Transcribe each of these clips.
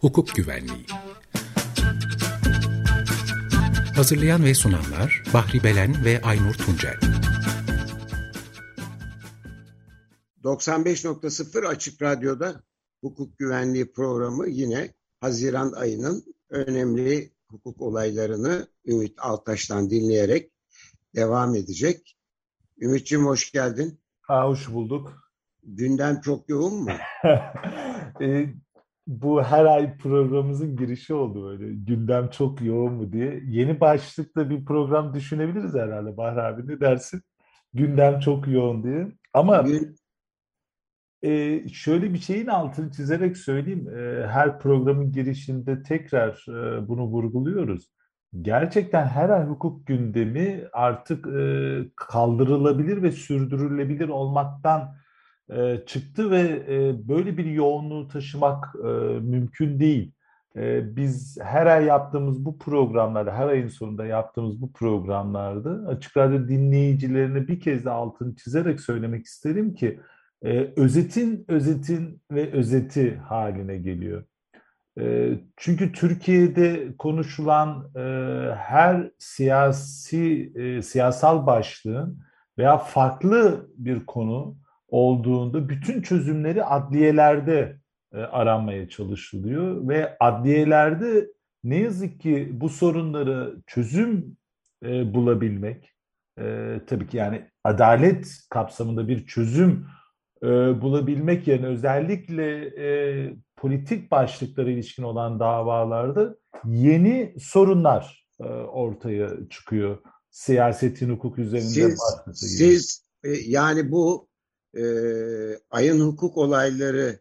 hukuk güvenliği. Hazırlayan ve sunanlar Bahri Belen ve Aynur Tuncel. 95.0 Açık Radyo'da hukuk güvenliği programı yine Haziran ayının önemli hukuk olaylarını Ümit Altaş'tan dinleyerek devam edecek. Ümit'ciğim hoş geldin. Ha, hoş bulduk. Gündem çok yoğun mu? e, bu her ay programımızın girişi oldu böyle. Gündem çok yoğun mu diye. Yeni başlıkta bir program düşünebiliriz herhalde Bahri abi ne dersin? Gündem çok yoğun diye. Ama e, şöyle bir şeyin altını çizerek söyleyeyim. E, her programın girişinde tekrar e, bunu vurguluyoruz. Gerçekten her ay hukuk gündemi artık e, kaldırılabilir ve sürdürülebilir olmaktan e, çıktı ve e, böyle bir yoğunluğu taşımak e, mümkün değil. E, biz her ay yaptığımız bu programlarda, her ayın sonunda yaptığımız bu programlarda açık radyo dinleyicilerine bir kez de altını çizerek söylemek isterim ki e, özetin, özetin ve özeti haline geliyor. Çünkü Türkiye'de konuşulan her siyasi siyasal başlığın veya farklı bir konu olduğunda bütün çözümleri adliyelerde e, aranmaya çalışılıyor ve adliyelerde ne yazık ki bu sorunları çözüm e, bulabilmek e, tabii ki yani adalet kapsamında bir çözüm e, bulabilmek yerine özellikle e, politik başlıklara ilişkin olan davalarda yeni sorunlar e, ortaya çıkıyor. Siyasetin hukuk üzerinde siz, siz e, yani bu e, ayın hukuk olayları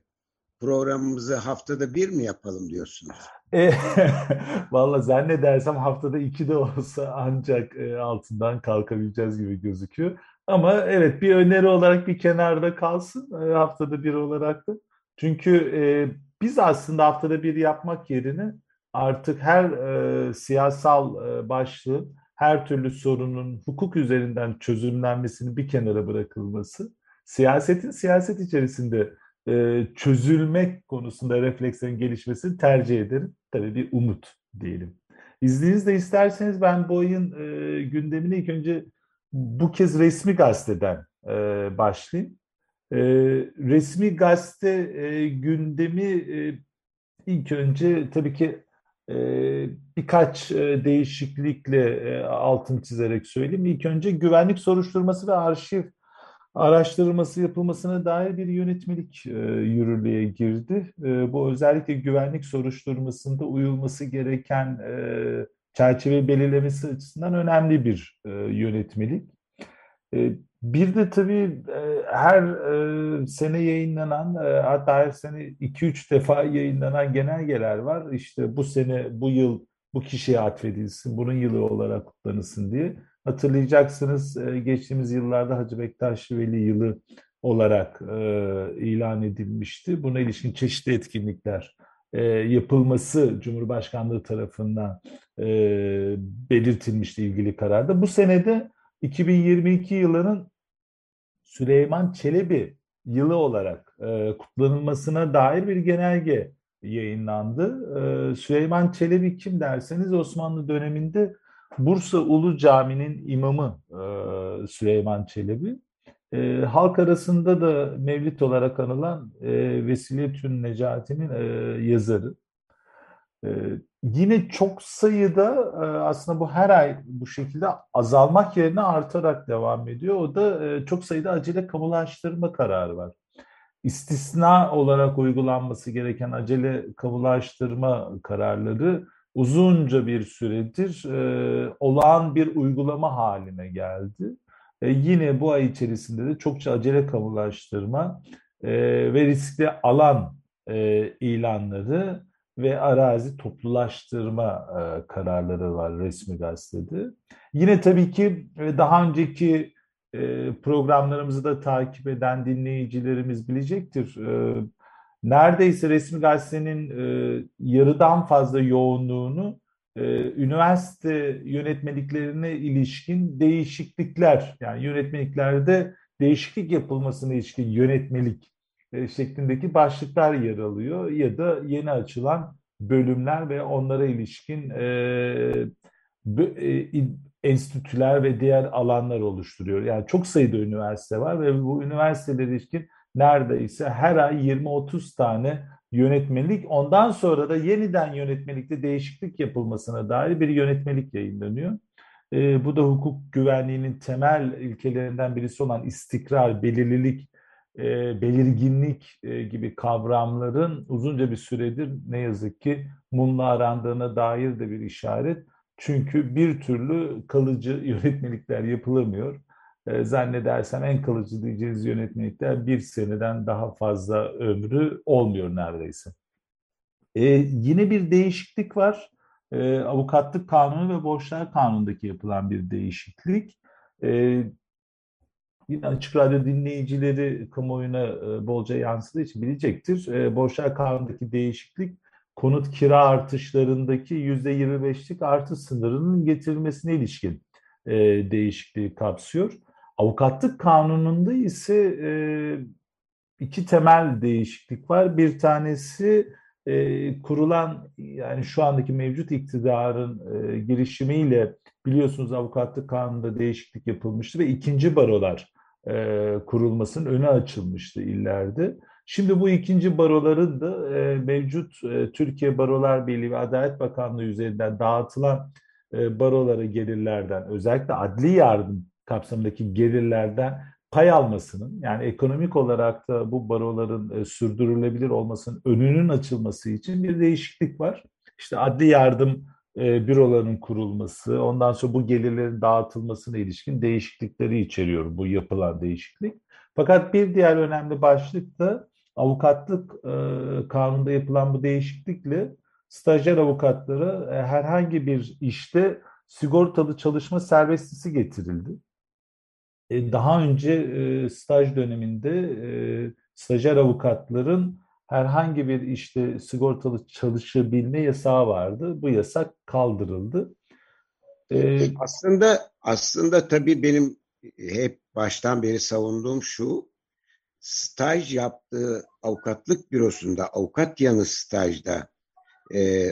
programımızı haftada bir mi yapalım diyorsunuz? E, Valla zannedersem haftada iki de olsa ancak e, altından kalkabileceğiz gibi gözüküyor. Ama evet bir öneri olarak bir kenarda kalsın e, haftada bir olarak da. Çünkü e, biz aslında haftada bir yapmak yerine artık her e, siyasal e, başlığın her türlü sorunun hukuk üzerinden çözümlenmesini bir kenara bırakılması siyasetin siyaset içerisinde e, çözülmek konusunda reflekslerin gelişmesini tercih ederim. Tabii bir umut diyelim. İzninizle isterseniz ben bu ayın e, gündemine ilk önce bu kez resmi gazeteden e, başlayayım. E, resmi gazete e, gündemi e, ilk önce tabii ki e, birkaç e, değişiklikle e, altın çizerek söyleyeyim. İlk önce güvenlik soruşturması ve arşiv araştırılması yapılmasına dair bir yönetmelik e, yürürlüğe girdi. E, bu özellikle güvenlik soruşturmasında uyulması gereken e, çerçeve belirlemesi açısından önemli bir e, yönetmelik. E, bir de tabii e, her e, sene yayınlanan, e, hatta her sene 2-3 defa yayınlanan genelgeler var. İşte bu sene, bu yıl bu kişiye atfedilsin, bunun yılı olarak kutlanılsın diye. Hatırlayacaksınız e, geçtiğimiz yıllarda Hacı Bektaş Veli yılı olarak e, ilan edilmişti. Buna ilişkin çeşitli etkinlikler e, yapılması Cumhurbaşkanlığı tarafından belirtilmişti ilgili kararda. Bu senede 2022 yılının Süleyman Çelebi yılı olarak kutlanılmasına dair bir genelge yayınlandı. Süleyman Çelebi kim derseniz Osmanlı döneminde Bursa Ulu Cami'nin imamı e, Süleyman Çelebi. E, halk arasında da mevlit olarak anılan e, Vesiletün Necati'nin e, yazarı. Yine çok sayıda aslında bu her ay bu şekilde azalmak yerine artarak devam ediyor. O da çok sayıda acele kamulaştırma kararı var. İstisna olarak uygulanması gereken acele kamulaştırma kararları uzunca bir süredir e, olağan bir uygulama haline geldi. E, yine bu ay içerisinde de çokça acele kamulaştırma e, ve riskli alan e, ilanları ve arazi toplulaştırma e, kararları var resmi gazetede. Yine tabii ki e, daha önceki e, programlarımızı da takip eden dinleyicilerimiz bilecektir. E, neredeyse resmi gazetenin e, yarıdan fazla yoğunluğunu e, üniversite yönetmeliklerine ilişkin değişiklikler yani yönetmeliklerde değişiklik yapılmasına ilişkin yönetmelik e, şeklindeki başlıklar yer alıyor ya da yeni açılan bölümler ve onlara ilişkin e, e, enstitüler ve diğer alanlar oluşturuyor. Yani çok sayıda üniversite var ve bu üniversitelere ilişkin neredeyse her ay 20-30 tane yönetmelik. Ondan sonra da yeniden yönetmelikte değişiklik yapılmasına dair bir yönetmelik yayınlanıyor. E, bu da hukuk güvenliğinin temel ilkelerinden birisi olan istikrar, belirlilik, e, belirginlik e, gibi kavramların uzunca bir süredir ne yazık ki mumla arandığına dair de bir işaret. Çünkü bir türlü kalıcı yönetmelikler yapılamıyor. E, zannedersem en kalıcı diyeceğiniz yönetmelikler bir seneden daha fazla ömrü olmuyor neredeyse. E, yine bir değişiklik var. E, avukatlık kanunu ve borçlar kanunundaki yapılan bir değişiklik. E, yine açık radyo dinleyicileri kamuoyuna e, bolca yansıdığı için bilecektir. E, borçlar kanunundaki değişiklik konut kira artışlarındaki %25'lik artış sınırının getirilmesine ilişkin e, değişikliği kapsıyor. Avukatlık kanununda ise e, iki temel değişiklik var. Bir tanesi e, kurulan yani şu andaki mevcut iktidarın e, girişimiyle biliyorsunuz avukatlık kanununda değişiklik yapılmıştı ve ikinci barolar e, kurulmasının önü açılmıştı illerde. Şimdi bu ikinci baroların da e, mevcut e, Türkiye Barolar Birliği ve Adalet Bakanlığı üzerinden dağıtılan e, barolara gelirlerden özellikle adli yardım kapsamındaki gelirlerden pay almasının yani ekonomik olarak da bu baroların e, sürdürülebilir olmasının önünün açılması için bir değişiklik var. İşte adli yardım e, bürolarının kurulması, ondan sonra bu gelirlerin dağıtılmasına ilişkin değişiklikleri içeriyor bu yapılan değişiklik. Fakat bir diğer önemli başlık da avukatlık e, kanunda yapılan bu değişiklikle stajyer avukatlara e, herhangi bir işte sigortalı çalışma serbestisi getirildi. E, daha önce e, staj döneminde e, stajyer avukatların herhangi bir işte sigortalı çalışabilme yasağı vardı. Bu yasak kaldırıldı. Aslında aslında tabii benim hep baştan beri savunduğum şu staj yaptığı avukatlık bürosunda avukat yanı stajda e,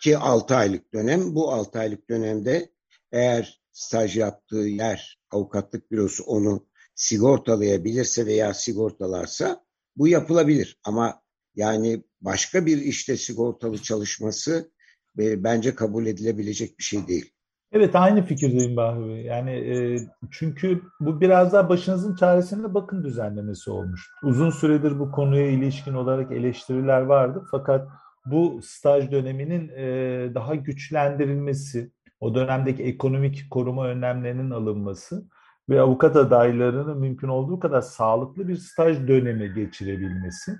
ki 6 aylık dönem bu 6 aylık dönemde eğer staj yaptığı yer avukatlık bürosu onu sigortalayabilirse veya sigortalarsa bu yapılabilir. Ama yani başka bir işte sigortalı çalışması e, bence kabul edilebilecek bir şey değil. Evet aynı fikirdeyim Bahri Bey. Yani e, çünkü bu biraz daha başınızın çaresine bakın düzenlemesi olmuş. Uzun süredir bu konuya ilişkin olarak eleştiriler vardı. Fakat bu staj döneminin e, daha güçlendirilmesi, o dönemdeki ekonomik koruma önlemlerinin alınması ve avukat adaylarının mümkün olduğu kadar sağlıklı bir staj dönemi geçirebilmesi,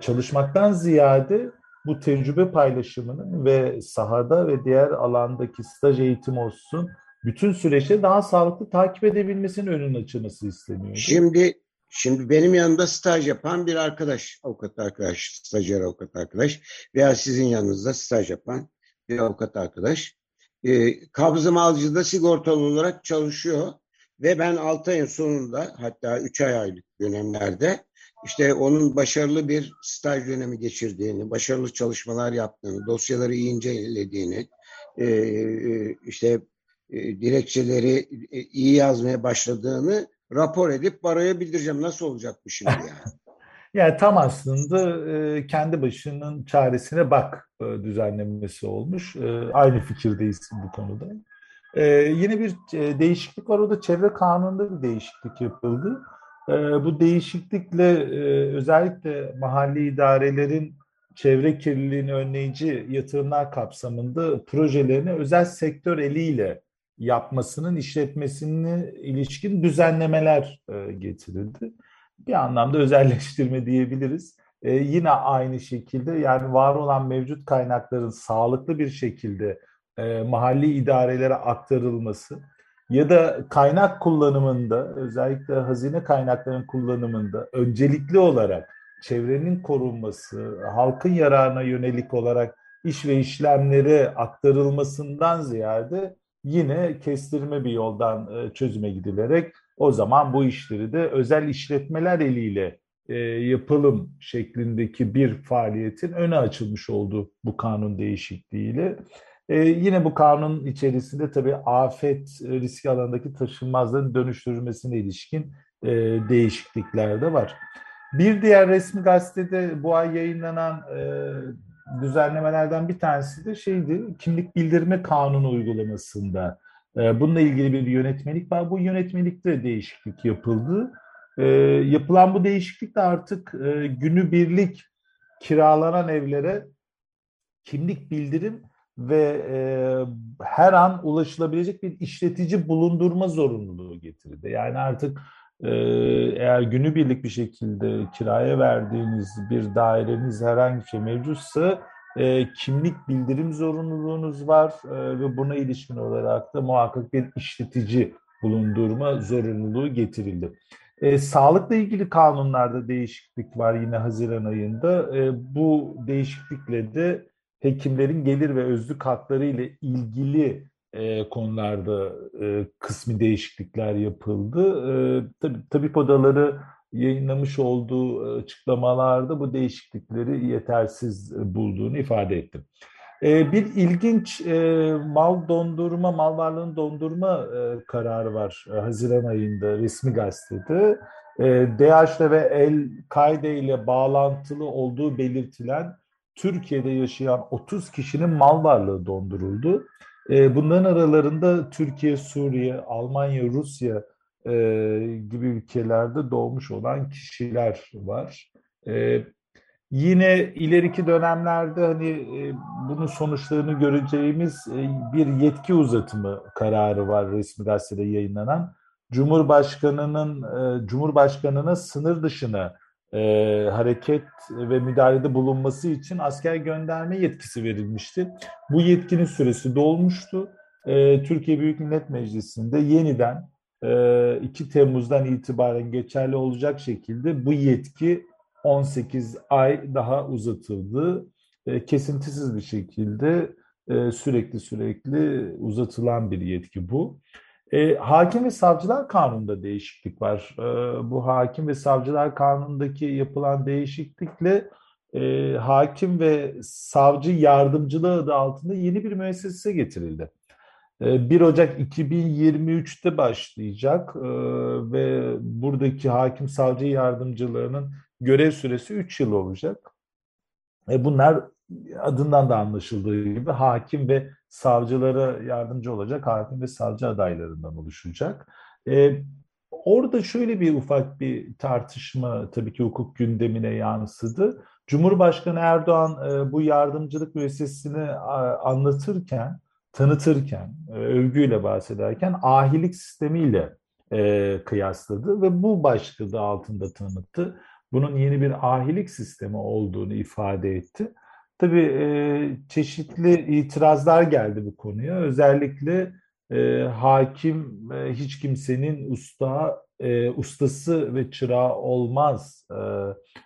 çalışmaktan ziyade bu tecrübe paylaşımının ve sahada ve diğer alandaki staj eğitim olsun bütün süreçte daha sağlıklı takip edebilmesinin önünün açılması isteniyor. Şimdi şimdi benim yanında staj yapan bir arkadaş, avukat arkadaş, stajyer avukat arkadaş veya sizin yanınızda staj yapan bir avukat arkadaş e, kabzım alıcıda sigortalı olarak çalışıyor ve ben 6 ayın sonunda hatta 3 ay aylık dönemlerde işte onun başarılı bir staj dönemi geçirdiğini, başarılı çalışmalar yaptığını, dosyaları iyi incelediğini, e, e, işte e, dilekçeleri iyi yazmaya başladığını rapor edip baroya bildireceğim. Nasıl olacak bu şimdi yani? Yani tam aslında e, kendi başının çaresine bak e, düzenlemesi olmuş. E, aynı fikirdeyiz bu konuda. E, yine bir değişiklik var. O da çevre kanununda bir değişiklik yapıldı. Bu değişiklikle özellikle mahalli idarelerin çevre kirliliğini önleyici yatırımlar kapsamında projelerini özel sektör eliyle yapmasının işletmesine ilişkin düzenlemeler getirildi. Bir anlamda özelleştirme diyebiliriz. E, yine aynı şekilde yani var olan mevcut kaynakların sağlıklı bir şekilde mahalli idarelere aktarılması, ya da kaynak kullanımında özellikle hazine kaynaklarının kullanımında öncelikli olarak çevrenin korunması, halkın yararına yönelik olarak iş ve işlemleri aktarılmasından ziyade yine kestirme bir yoldan e, çözüme gidilerek o zaman bu işleri de özel işletmeler eliyle e, yapalım şeklindeki bir faaliyetin öne açılmış oldu bu kanun değişikliğiyle. E, yine bu kanun içerisinde tabii afet riski alanındaki taşınmazların dönüştürülmesine ilişkin e, değişiklikler de var. Bir diğer resmi gazetede bu ay yayınlanan e, düzenlemelerden bir tanesi de şeydi, kimlik bildirme kanunu uygulamasında. E, bununla ilgili bir yönetmelik var. Bu yönetmelikte değişiklik yapıldı. E, yapılan bu değişiklik de artık e, günübirlik kiralanan evlere kimlik bildirim ve e, her an ulaşılabilecek bir işletici bulundurma zorunluluğu getirildi. Yani artık e, eğer günübirlik bir şekilde kiraya verdiğiniz bir daireniz herhangi bir şey mevcutsa e, kimlik bildirim zorunluluğunuz var e, ve buna ilişkin olarak da muhakkak bir işletici bulundurma zorunluluğu getirildi. E, sağlıkla ilgili kanunlarda değişiklik var yine Haziran ayında. E, bu değişiklikle de hekimlerin gelir ve özlük hakları ile ilgili e, konularda e, kısmi değişiklikler yapıldı. E, tabii, tabip odaları yayınlamış olduğu açıklamalarda bu değişiklikleri yetersiz bulduğunu ifade etti. E, bir ilginç e, mal dondurma, mal varlığını dondurma e, kararı var e, Haziran ayında resmi gazetede. E, DAEŞ'le ve El-Kaide ile bağlantılı olduğu belirtilen Türkiye'de yaşayan 30 kişinin mal varlığı donduruldu. E, bunların aralarında Türkiye, Suriye, Almanya, Rusya e, gibi ülkelerde doğmuş olan kişiler var. E, yine ileriki dönemlerde hani e, bunun sonuçlarını göreceğimiz e, bir yetki uzatımı kararı var resmi gazetede yayınlanan. Cumhurbaşkanının e, Cumhurbaşkanına sınır dışına e, hareket ve müdahalede bulunması için asker gönderme yetkisi verilmişti. Bu yetkinin süresi dolmuştu. E, Türkiye Büyük Millet Meclisi'nde yeniden 2 Temmuz'dan itibaren geçerli olacak şekilde bu yetki 18 ay daha uzatıldı. E, kesintisiz bir şekilde e, sürekli sürekli uzatılan bir yetki bu. E, hakim ve savcılar kanununda değişiklik var. E, bu hakim ve savcılar kanunundaki yapılan değişiklikle e, hakim ve savcı yardımcılığı adı altında yeni bir müessese getirildi. E, 1 Ocak 2023'te başlayacak e, ve buradaki hakim savcı yardımcılarının görev süresi 3 yıl olacak. Bunlar adından da anlaşıldığı gibi hakim ve savcılara yardımcı olacak hakim ve savcı adaylarından oluşacak. Ee, orada şöyle bir ufak bir tartışma tabii ki hukuk gündemine yansıdı. Cumhurbaşkanı Erdoğan e, bu yardımcılık müessesini anlatırken, tanıtırken, e, övgüyle bahsederken ahilik sistemiyle e, kıyasladı ve bu başlığı altında tanıttı. Bunun yeni bir ahilik sistemi olduğunu ifade etti. Tabii e, çeşitli itirazlar geldi bu konuya. Özellikle e, hakim e, hiç kimsenin usta e, ustası ve çırağı olmaz, e,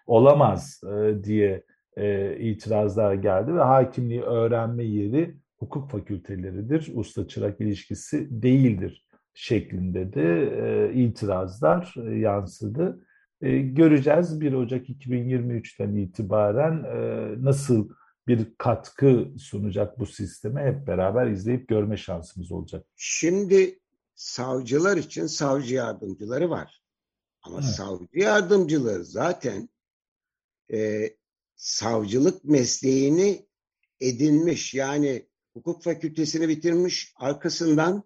olamaz e, diye e, itirazlar geldi ve hakimliği öğrenme yeri hukuk fakülteleridir, usta-çırak ilişkisi değildir şeklinde de e, itirazlar e, yansıdı. E, göreceğiz 1 Ocak 2023'ten itibaren e, nasıl bir katkı sunacak bu sisteme hep beraber izleyip görme şansımız olacak. Şimdi savcılar için savcı yardımcıları var. Ama evet. savcı yardımcıları zaten e, savcılık mesleğini edinmiş. Yani hukuk fakültesini bitirmiş. Arkasından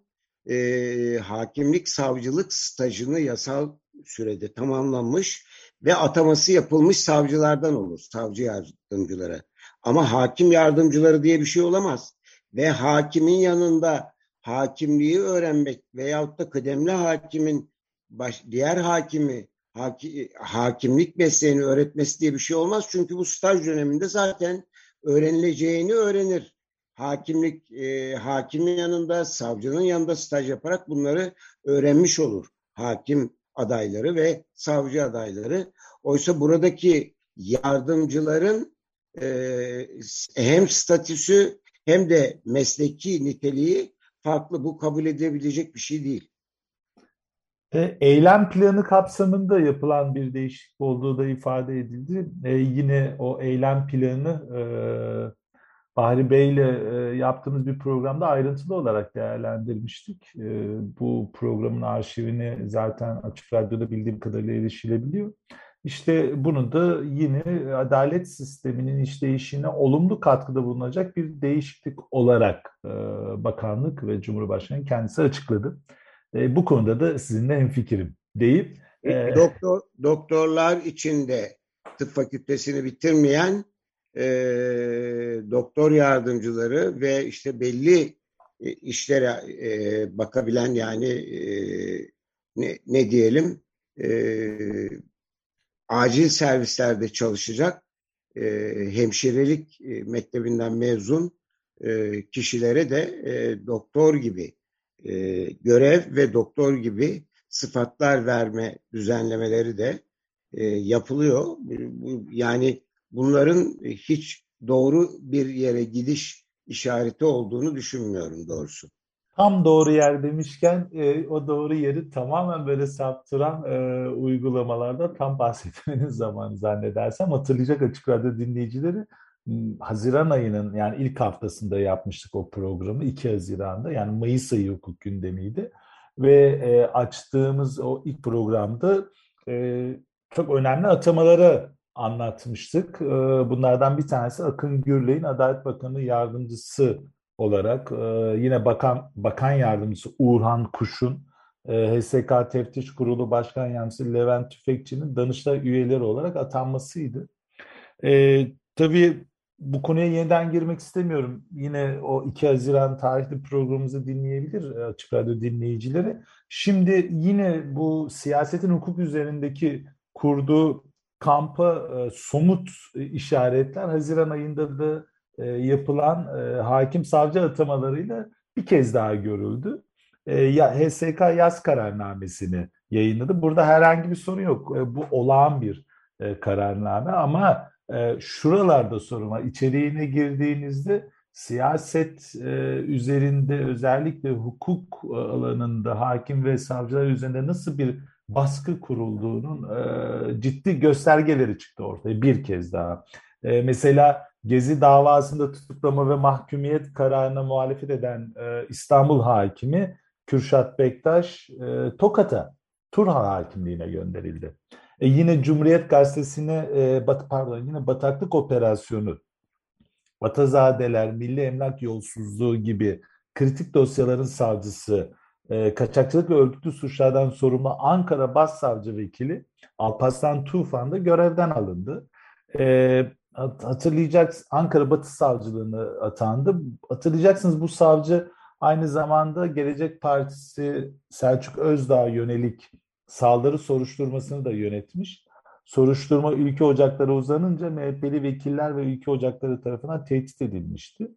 e, hakimlik savcılık stajını yasal sürede tamamlanmış ve ataması yapılmış savcılardan olur. Savcı yardımcıları. Ama hakim yardımcıları diye bir şey olamaz. Ve hakimin yanında hakimliği öğrenmek veyahut da kıdemli hakimin baş, diğer hakimi haki, hakimlik mesleğini öğretmesi diye bir şey olmaz. Çünkü bu staj döneminde zaten öğrenileceğini öğrenir. Hakimlik e, hakimin yanında, savcının yanında staj yaparak bunları öğrenmiş olur. Hakim adayları ve savcı adayları. Oysa buradaki yardımcıların e, hem statüsü hem de mesleki niteliği farklı. Bu kabul edebilecek bir şey değil. E, eylem planı kapsamında yapılan bir değişiklik olduğu da ifade edildi. E, yine o eylem planı e, Bahri Bey ile e, yaptığımız bir programda ayrıntılı olarak değerlendirmiştik. E, bu programın arşivini zaten Açık Radyo'da bildiğim kadarıyla erişilebiliyor. İşte bunu da yine adalet sisteminin işleyişine olumlu katkıda bulunacak bir değişiklik olarak e, bakanlık ve Cumhurbaşkanı kendisi açıkladı. E, bu konuda da sizinle hemfikirim deyip Doktor, doktorlar içinde tıp fakültesini bitirmeyen e, doktor yardımcıları ve işte belli e, işlere e, bakabilen yani e, ne, ne diyelim e, acil servislerde çalışacak e, hemşirelik e, mektebinden mezun e, kişilere de e, doktor gibi e, görev ve doktor gibi sıfatlar verme düzenlemeleri de e, yapılıyor. Yani bunların hiç doğru bir yere gidiş işareti olduğunu düşünmüyorum doğrusu. Tam doğru yer demişken e, o doğru yeri tamamen böyle saptıran e, uygulamalarda tam bahsetmeniz zamanı zannedersem hatırlayacak açık radyo dinleyicileri Haziran ayının yani ilk haftasında yapmıştık o programı 2 Haziran'da yani Mayıs ayı hukuk gündemiydi ve e, açtığımız o ilk programda e, çok önemli atamaları anlatmıştık. E, bunlardan bir tanesi Akın Gürley'in Adalet Bakanı yardımcısı olarak e, yine bakan bakan yardımcısı Uğurhan Kuş'un e, HSK Teftiş Kurulu Başkan Yardımcısı Levent Tüfekçi'nin Danıştay üyeleri olarak atanmasıydı. E, tabii bu konuya yeniden girmek istemiyorum. Yine o 2 Haziran tarihli programımızı dinleyebilir e, Açık Radyo dinleyicileri. Şimdi yine bu siyasetin hukuk üzerindeki kurduğu kampa e, somut işaretler Haziran ayında da e, yapılan e, hakim savcı atamalarıyla bir kez daha görüldü. E, ya HSK yaz kararnamesini yayınladı. Burada herhangi bir sorun yok. E, bu olağan bir e, kararname ama e, şuralarda sorun var. İçeriğine girdiğinizde siyaset e, üzerinde özellikle hukuk e, alanında hakim ve savcılar üzerinde nasıl bir baskı kurulduğunun e, ciddi göstergeleri çıktı ortaya bir kez daha. E, mesela Gezi davasında tutuklama ve mahkumiyet kararına muhalefet eden e, İstanbul hakimi Kürşat Bektaş Tokat'a Turhal hakimliğine gönderildi. E, yine Cumhuriyet Gazetesi'ne e, pardon yine bataklık operasyonu Batazadeler, Milli Emlak Yolsuzluğu gibi kritik dosyaların savcısı, e, kaçakçılık ve örgütlü suçlardan sorumlu Ankara Başsavcı Vekili Alparslan Tufan da görevden alındı. E, hatırlayacaksınız Ankara Batı Savcılığını atandı. Hatırlayacaksınız bu savcı aynı zamanda Gelecek Partisi Selçuk Özdağ yönelik saldırı soruşturmasını da yönetmiş. Soruşturma ülke ocakları uzanınca MHP'li vekiller ve ülke ocakları tarafından tehdit edilmişti.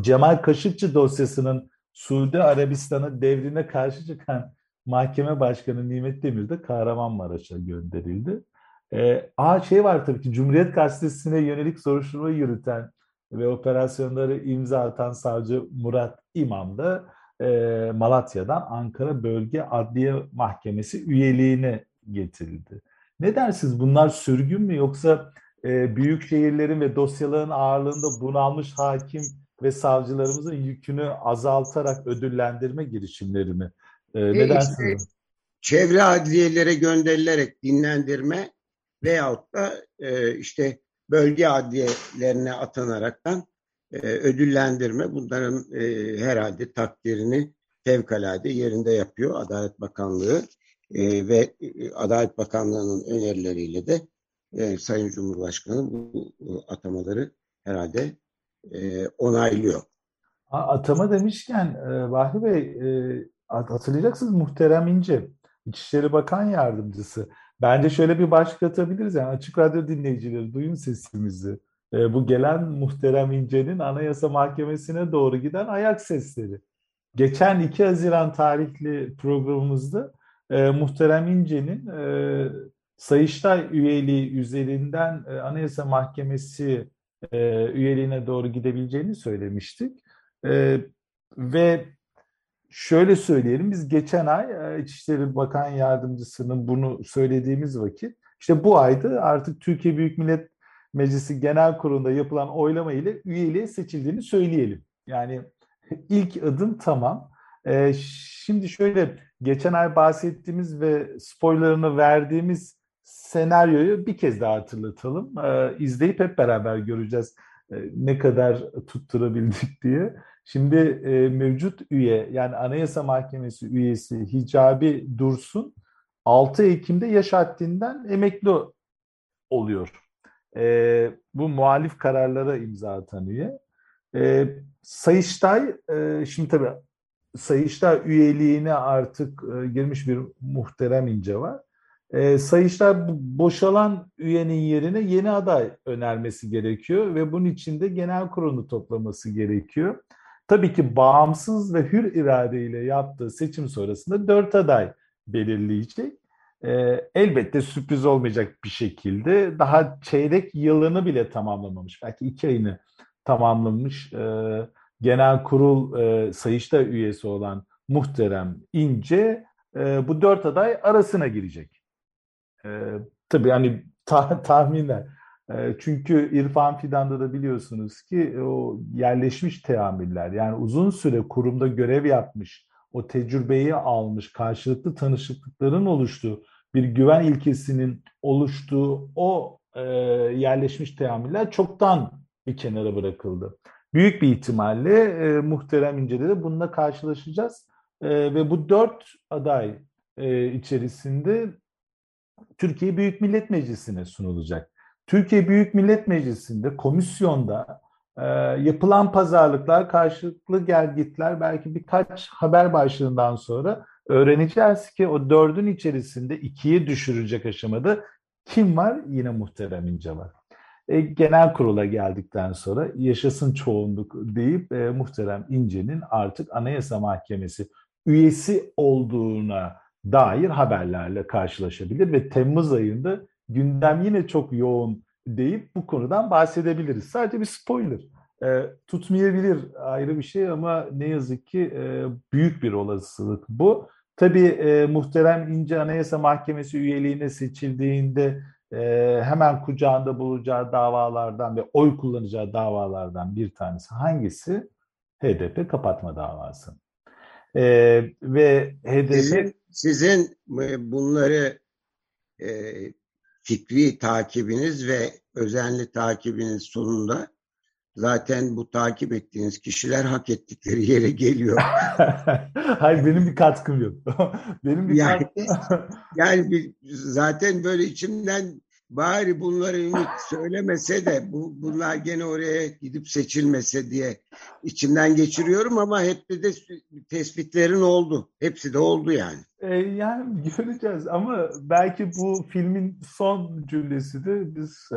Cemal Kaşıkçı dosyasının Suudi Arabistan'ı devrine karşı çıkan mahkeme başkanı Nimet Demir de Kahramanmaraş'a gönderildi. E, aa şey var tabii ki Cumhuriyet Gazetesi'ne yönelik soruşturma yürüten ve operasyonları imza atan savcı Murat İmam da e, Malatya'dan Ankara Bölge Adliye Mahkemesi üyeliğine getirildi. Ne dersiniz bunlar sürgün mü yoksa e, büyük şehirlerin ve dosyaların ağırlığında bunalmış hakim ve savcılarımızın yükünü azaltarak ödüllendirme girişimleri mi? E, ne e dersiniz? Işte, çevre adliyelere gönderilerek dinlendirme veyahut da e, işte bölge adliyelerine atanaraktan e, ödüllendirme bunların e, herhalde takdirini fevkalade yerinde yapıyor Adalet Bakanlığı e, ve e, Adalet Bakanlığı'nın önerileriyle de e, Sayın Cumhurbaşkanı bu atamaları herhalde e, onaylıyor. Atama demişken e, Bahri Bey e, hatırlayacaksınız Muhterem İnce İçişleri Bakan Yardımcısı Bence şöyle bir başlık atabiliriz. Yani Açık Radyo dinleyicileri duyun sesimizi. Bu gelen Muhterem İnce'nin Anayasa Mahkemesi'ne doğru giden ayak sesleri. Geçen 2 Haziran tarihli programımızda e, Muhterem İnce'nin e, Sayıştay üyeliği üzerinden e, Anayasa Mahkemesi e, üyeliğine doğru gidebileceğini söylemiştik. E, ve şöyle söyleyelim, biz geçen ay e, İçişleri Bakan Yardımcısının bunu söylediğimiz vakit, işte bu ayda artık Türkiye Büyük Millet Meclisi Genel Kurulu'nda yapılan oylama ile üyeliğe seçildiğini söyleyelim. Yani ilk adım tamam. Ee, şimdi şöyle geçen ay bahsettiğimiz ve spoilerını verdiğimiz senaryoyu bir kez daha hatırlatalım. Ee, izleyip hep beraber göreceğiz e, ne kadar tutturabildik diye. Şimdi e, mevcut üye yani Anayasa Mahkemesi üyesi Hicabi Dursun 6 Ekim'de yaş haddinden emekli oluyor. E, bu muhalif kararlara imza atan üye. E, Sayıştay, e, şimdi tabii Sayıştay üyeliğine artık e, girmiş bir muhterem ince var. E, Sayıştay boşalan üyenin yerine yeni aday önermesi gerekiyor ve bunun için de genel kurulu toplaması gerekiyor. Tabii ki bağımsız ve hür iradeyle yaptığı seçim sonrasında dört aday belirleyecek. E, elbette sürpriz olmayacak bir şekilde daha çeyrek yılını bile tamamlamamış. Belki iki ayını tamamlamış e, genel kurul e, sayışta üyesi olan muhterem İnce e, bu dört aday arasına girecek. E, tabii hani ta, tahminler. E, çünkü İrfan Fidan'da da biliyorsunuz ki o yerleşmiş teamüller yani uzun süre kurumda görev yapmış, o tecrübeyi almış, karşılıklı tanışıklıkların oluştuğu bir güven ilkesinin oluştuğu o e, yerleşmiş teamüller çoktan bir kenara bırakıldı. Büyük bir ihtimalle e, muhterem İnce'de de bununla karşılaşacağız. E, ve bu dört aday e, içerisinde Türkiye Büyük Millet Meclisi'ne sunulacak. Türkiye Büyük Millet Meclisi'nde komisyonda e, yapılan pazarlıklar, karşılıklı gelgitler belki birkaç haber başlığından sonra öğreneceğiz ki o dördün içerisinde ikiye düşürecek aşamada kim var? Yine muhterem İnce var. E, genel kurula geldikten sonra yaşasın çoğunluk deyip e, muhterem İnce'nin artık Anayasa Mahkemesi üyesi olduğuna dair haberlerle karşılaşabilir ve Temmuz ayında gündem yine çok yoğun deyip bu konudan bahsedebiliriz. Sadece bir spoiler. E, tutmayabilir ayrı bir şey ama ne yazık ki e, büyük bir olasılık bu. Tabii e, muhterem İnce Anayasa Mahkemesi üyeliğine seçildiğinde e, hemen kucağında bulacağı davalardan ve oy kullanacağı davalardan bir tanesi hangisi? HDP kapatma davası. E, ve HDP... Sizin, sizin bunları e, fikri takibiniz ve özenli takibiniz sonunda zaten bu takip ettiğiniz kişiler hak ettikleri yere geliyor. Hayır benim bir katkım yok. benim bir yani, katkım... yani bir, zaten böyle içimden bari bunları Ümit söylemese de bu bunlar gene oraya gidip seçilmese diye içimden geçiriyorum ama hep de tespitlerin oldu. Hepsi de oldu yani. E, yani göreceğiz ama belki bu filmin son cümlesi de biz e,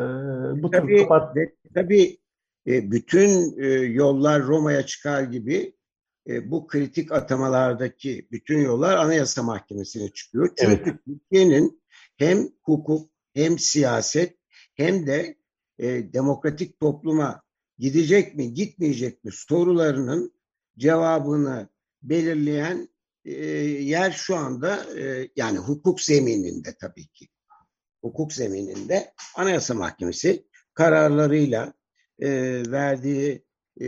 bu tabii, kapat... Tabii e, bütün e, yollar Roma'ya çıkar gibi e, bu kritik atamalardaki bütün yollar Anayasa Mahkemesi'ne çıkıyor. Çünkü evet. Türkiye'nin hem hukuk hem siyaset hem de demokratik topluma gidecek mi gitmeyecek mi sorularının cevabını belirleyen yer şu anda yani hukuk zemininde tabii ki. Hukuk zemininde Anayasa Mahkemesi kararlarıyla e, verdiği e,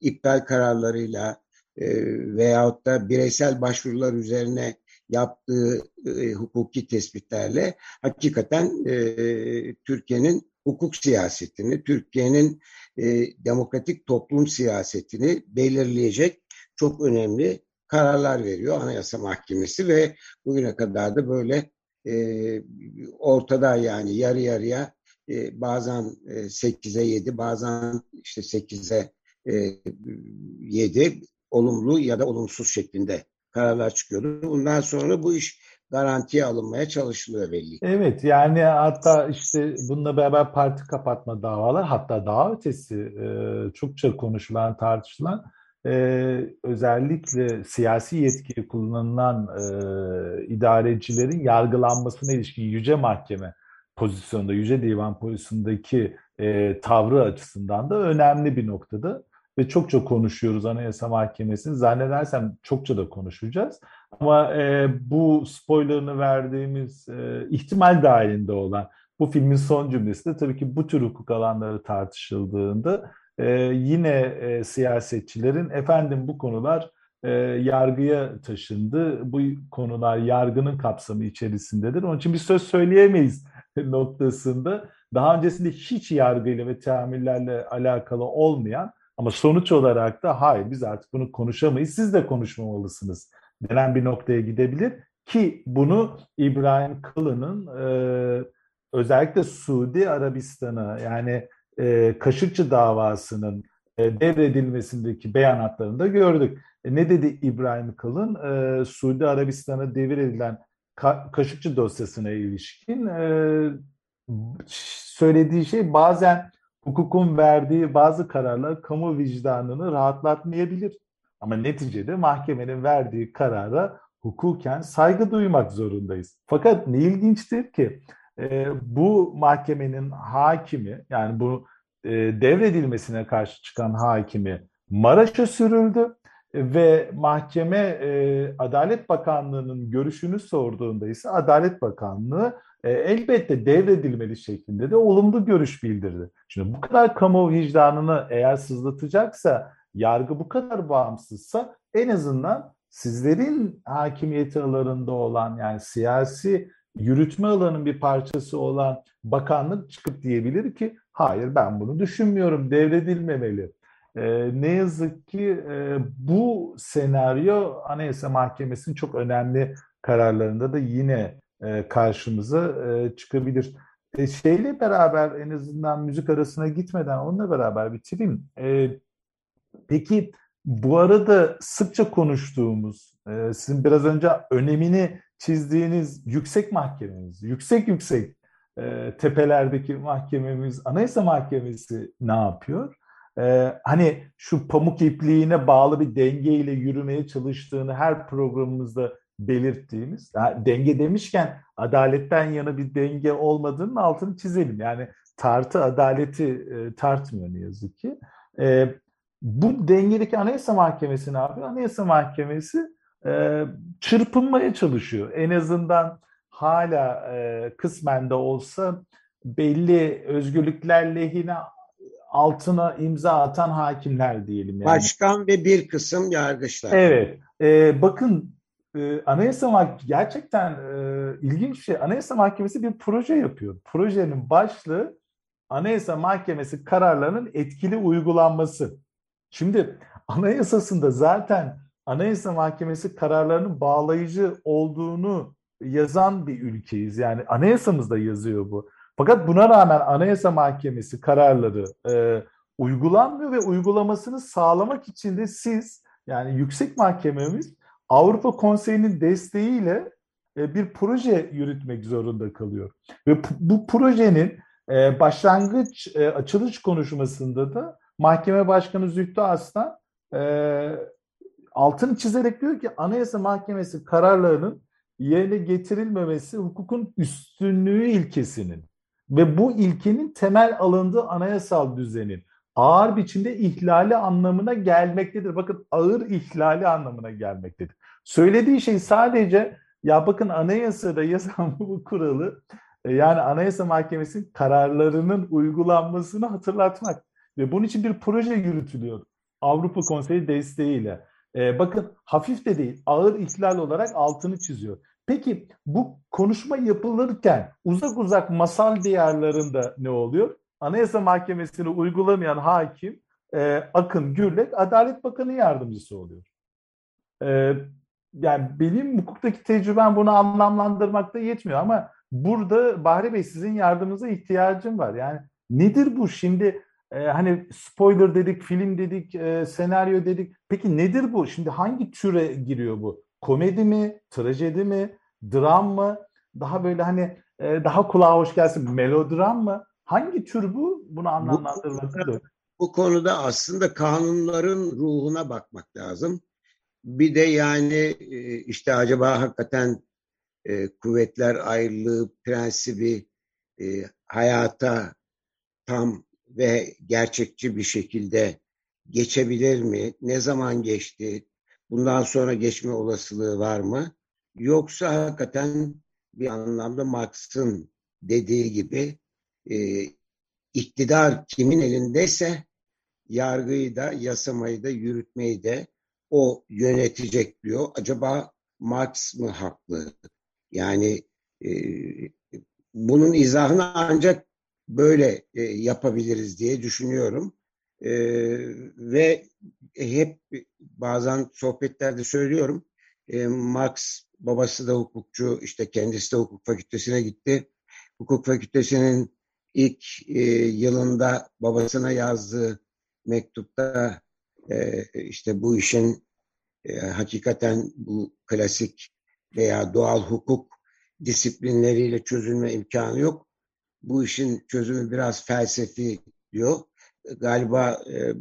iptal kararlarıyla e, veyahut da bireysel başvurular üzerine yaptığı e, hukuki tespitlerle hakikaten e, Türkiye'nin hukuk siyasetini, Türkiye'nin e, demokratik toplum siyasetini belirleyecek çok önemli kararlar veriyor Anayasa Mahkemesi ve bugüne kadar da böyle e, ortada yani yarı yarıya e, bazen e, 8'e 7, bazen işte 8'e e, 7 olumlu ya da olumsuz şeklinde kararlar çıkıyordu. Bundan sonra bu iş garantiye alınmaya çalışılıyor belli. Evet yani hatta işte bununla beraber parti kapatma davalar hatta daha ötesi e, çokça konuşulan tartışılan e, özellikle siyasi yetkiyi kullanılan e, idarecilerin yargılanmasına ilişkin yüce mahkeme pozisyonda, Yüce Divan pozisyondaki tavrı açısından da önemli bir noktada. Ve çokça konuşuyoruz Anayasa Mahkemesi'ni. Zannedersem çokça da konuşacağız. Ama e, bu spoilerını verdiğimiz e, ihtimal dahilinde olan bu filmin son cümlesi de tabii ki bu tür hukuk alanları tartışıldığında e, yine e, siyasetçilerin efendim bu konular e, yargıya taşındı. Bu konular yargının kapsamı içerisindedir. Onun için bir söz söyleyemeyiz noktasında. Daha öncesinde hiç yargıyla ve teamüllerle alakalı olmayan ama sonuç olarak da hayır biz artık bunu konuşamayız, siz de konuşmamalısınız denen bir noktaya gidebilir. Ki bunu İbrahim Kılı'nın e, özellikle Suudi Arabistan'a yani e, Kaşıkçı davasının e, devredilmesindeki beyanatlarında gördük. E, ne dedi İbrahim Kılın? E, Suudi Arabistan'a devir edilen Ka Kaşıkçı dosyasına ilişkin e, söylediği şey bazen hukukun verdiği bazı kararlar kamu vicdanını rahatlatmayabilir. Ama neticede mahkemenin verdiği karara hukuken saygı duymak zorundayız. Fakat ne ilginçtir ki e, bu mahkemenin hakimi yani bu e, devredilmesine karşı çıkan hakimi Maraş'a sürüldü ve mahkeme e, Adalet Bakanlığı'nın görüşünü sorduğunda ise Adalet Bakanlığı e, elbette devredilmeli şeklinde de olumlu görüş bildirdi. Şimdi bu kadar kamu vicdanını eğer sızlatacaksa, yargı bu kadar bağımsızsa en azından sizlerin hakimiyeti alanında olan yani siyasi yürütme alanının bir parçası olan bakanlık çıkıp diyebilir ki hayır ben bunu düşünmüyorum devredilmemeli. E, ne yazık ki e, bu senaryo Anayasa Mahkemesi'nin çok önemli kararlarında da yine karşımıza e, çıkabilir. E, şeyle beraber en azından müzik arasına gitmeden onunla beraber bitireyim. E, peki bu arada sıkça konuştuğumuz, e, sizin biraz önce önemini çizdiğiniz yüksek mahkememiz, yüksek yüksek e, tepelerdeki mahkememiz, Anayasa Mahkemesi ne yapıyor? E, hani şu pamuk ipliğine bağlı bir dengeyle yürümeye çalıştığını her programımızda belirttiğimiz, yani denge demişken adaletten yana bir denge olmadığının altını çizelim. Yani tartı adaleti e, tartmıyor ne yazık ki. E, bu dengedeki Anayasa Mahkemesi ne yapıyor? Anayasa Mahkemesi e, çırpınmaya çalışıyor. En azından hala e, kısmen de olsa belli özgürlükler lehine altına imza atan hakimler diyelim. Yani. Başkan ve bir kısım yargıçlar. Evet. E, bakın e, Anayasa Mahkemesi gerçekten e, ilginç bir şey. Anayasa Mahkemesi bir proje yapıyor. Projenin başlığı Anayasa Mahkemesi kararlarının etkili uygulanması. Şimdi anayasasında zaten Anayasa Mahkemesi kararlarının bağlayıcı olduğunu yazan bir ülkeyiz. Yani anayasamızda yazıyor bu. Fakat buna rağmen Anayasa Mahkemesi kararları e, uygulanmıyor ve uygulamasını sağlamak için de siz yani yüksek mahkememiz Avrupa Konseyi'nin desteğiyle e, bir proje yürütmek zorunda kalıyor. Ve bu projenin e, başlangıç e, açılış konuşmasında da Mahkeme Başkanı Zühtü Aslan altını çizerek diyor ki Anayasa Mahkemesi kararlarının yerine getirilmemesi hukukun üstünlüğü ilkesinin ve bu ilkenin temel alındığı anayasal düzenin ağır biçimde ihlali anlamına gelmektedir. Bakın ağır ihlali anlamına gelmektedir. Söylediği şey sadece ya bakın anayasada yazan bu kuralı e, yani Anayasa Mahkemesi'nin kararlarının uygulanmasını hatırlatmak ve bunun için bir proje yürütülüyor. Avrupa Konseyi desteğiyle. Ee, bakın hafif de değil, ağır ihlal olarak altını çiziyor. Peki bu konuşma yapılırken uzak uzak masal diyarlarında ne oluyor? Anayasa Mahkemesi'ni uygulamayan hakim e, Akın Gürlek Adalet Bakanı yardımcısı oluyor. E, yani benim hukuktaki tecrübem bunu anlamlandırmakta yetmiyor ama burada Bahri Bey sizin yardımınıza ihtiyacım var. Yani nedir bu şimdi e, hani spoiler dedik, film dedik, e, senaryo dedik. Peki nedir bu? Şimdi hangi türe giriyor bu? Komedi mi, trajedi mi, dram mı? Daha böyle hani e, daha kulağa hoş gelsin melodram mı? Hangi tür bu? Bunu anlamlandırmak bu, bu konuda aslında kanunların ruhuna bakmak lazım. Bir de yani e, işte acaba hakikaten e, kuvvetler ayrılığı prensibi e, hayata tam ve gerçekçi bir şekilde geçebilir mi? Ne zaman geçti? Bundan sonra geçme olasılığı var mı? Yoksa hakikaten bir anlamda Marx'ın dediği gibi e, iktidar kimin elindeyse yargıyı da, yasamayı da, yürütmeyi de o yönetecek diyor. Acaba Marx mı haklı? Yani e, bunun izahını ancak böyle e, yapabiliriz diye düşünüyorum. E, ve hep bazen sohbetlerde söylüyorum. E, Marx babası da hukukçu, işte kendisi de hukuk fakültesine gitti. Hukuk fakültesinin ilk e, yılında babasına yazdığı mektupta e, işte bu işin e, hakikaten bu klasik veya doğal hukuk disiplinleriyle çözülme imkanı yok. Bu işin çözümü biraz felsefi diyor. Galiba e,